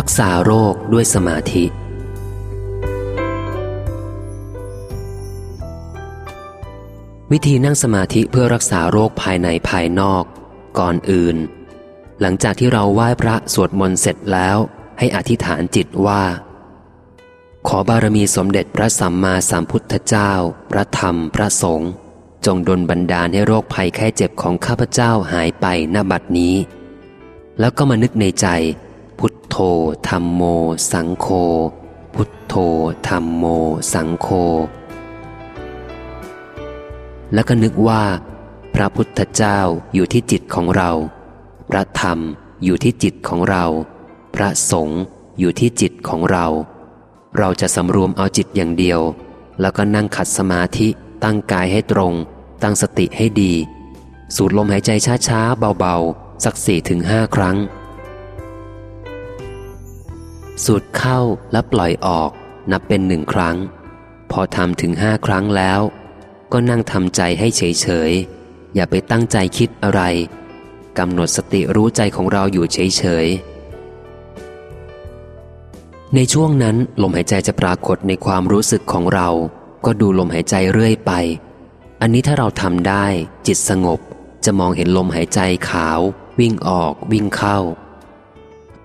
รักษาโรคด้วยสมาธิ วิธีนั่งสมาธิเพื่อรักษาโรคภายในภายนอก ก่อนอื่น หลังจากที่เราไหว้พระสวดมนต์เสร็จแล้ว ให้อธิษฐานจิตว่า ขอบารมีสมเด็จพระสัมมาสัมพุทธเจ้า พระธรรมพระสงฆ์จงดลบันดาลให้โรคภัยแค่เจ็บของข้าพเจ้าหายไปณบัดนี้ แล้วก็มานึกในใจ พุทโธธรรมโม สังโฆ พุทโธธรรมโม สังโฆ แล้วก็นึกว่า พระพุทธเจ้าอยู่ที่จิตของเรา พระธรรมอยู่ที่จิตของเรา พระสงฆ์อยู่ที่จิตของเรา เราจะสำรวมเอาจิตอย่างเดียว แล้วก็นั่งขัดสมาธิตั้งกายให้ตรง ตั้งสติให้ดี สูดลมหายใจช้าๆเบาๆ สักสี่ถึงห้าครั้ง สูดเข้าและปล่อยออกนับเป็นหนึ่งครั้ง พอทำถึงห้าครั้งแล้ว ก็นั่งทำใจให้เฉยๆอย่าไปตั้งใจคิดอะไรกำหนดสติรู้ใจของเราอยู่เฉยๆในช่วงนั้นลมหายใจจะปรากฏในความรู้สึกของเรา ก็ดูลมหายใจเรื่อยไป อันนี้ถ้าเราทำได้ จิตสงบจะมองเห็นลมหายใจขาว วิ่งออก วิ่งเข้า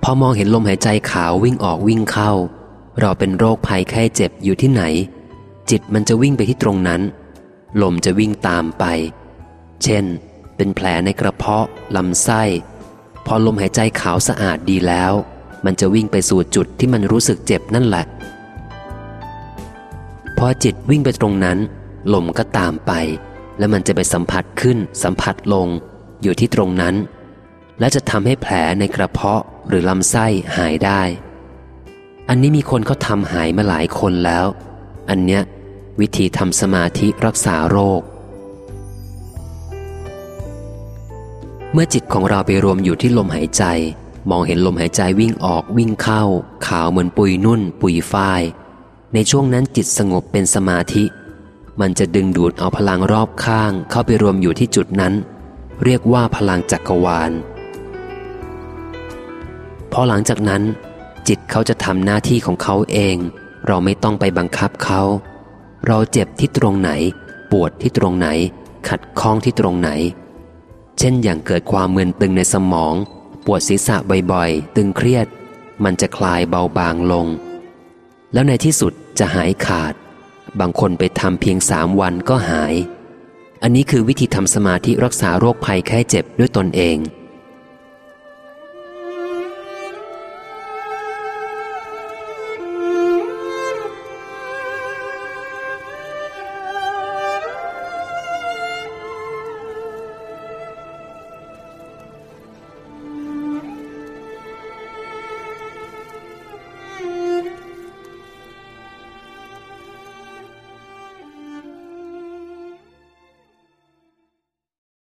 พอมองเห็นลมหายใจขาววิ่งออกวิ่งเข้า เราเป็นโรคภัยไข้เจ็บอยู่ที่ไหน จิตมันจะวิ่งไปที่ตรงนั้น ลมจะวิ่งตามไป เช่น เป็นแผลในกระเพาะลำไส้ พอลมหายใจขาวสะอาดดีแล้ว มันจะวิ่งไปสู่จุดที่มันรู้สึกเจ็บนั่นแหละ พอจิตวิ่งไปตรงนั้น ลมก็ตามไป แล้วมันจะไปสัมผัสขึ้นสัมผัสลง อยู่ที่ตรงนั้น และจะทำให้แผลในกระเพาะหรือลำไส้หายได้ อันนี้มีคนเขาทำหายมาหลายคนแล้ว อันเนี้ยวิธีทำสมาธิรักษาโรค เมื่อจิตของเราไปรวมอยู่ที่ลมหายใจ มองเห็นลมหายใจวิ่งออกวิ่งเข้า ขาวเหมือนปุยนุ่น ปุยฝ้าย ในช่วงนั้นจิตสงบเป็นสมาธิ มันจะดึงดูดเอาพลังรอบข้างเข้าไปรวมอยู่ที่จุดนั้น เรียกว่าพลังจักรวาล พอหลังจากนั้น จิตเขาจะทำหน้าที่ของเขาเอง เราไม่ต้องไปบังคับเขา เราเจ็บที่ตรงไหน ปวดที่ตรงไหน ขัดข้องที่ตรงไหน เช่นอย่างเกิดความมึนตึงในสมอง ปวดศีรษะบ่อยๆ ตึงเครียด มันจะคลายเบาบางลง แล้วในที่สุดจะหายขาด บางคนไปทำเพียงสามวันก็หาย อันนี้คือวิธีทำสมาธิรักษาโรคภัยแค่เจ็บด้วยตนเอง